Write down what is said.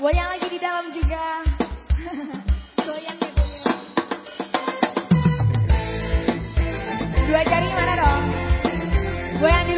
Buat yang lagi di dalam juga. Goyang ya goyang. Dua jari mana dong? Buat yang.